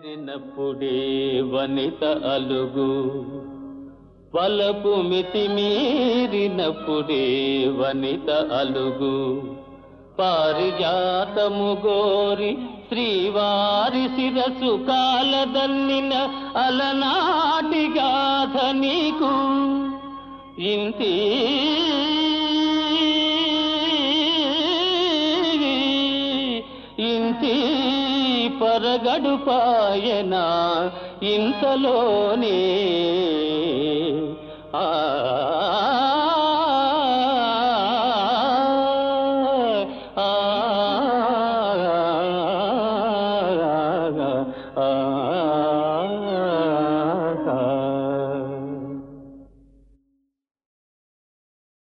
మీరినప్పుడే వనిత అలుగు. వలపు మితి మీరినప్పుడే వనిత అలుగు. పారిజాతము గోరి శ్రీవారి శిరసు కాలదన్నిన అలనాటి గాథ నీకు ఇంతి ఇంతి పరగడుపాయన ఇంతలోనే. ఆ. ఆ.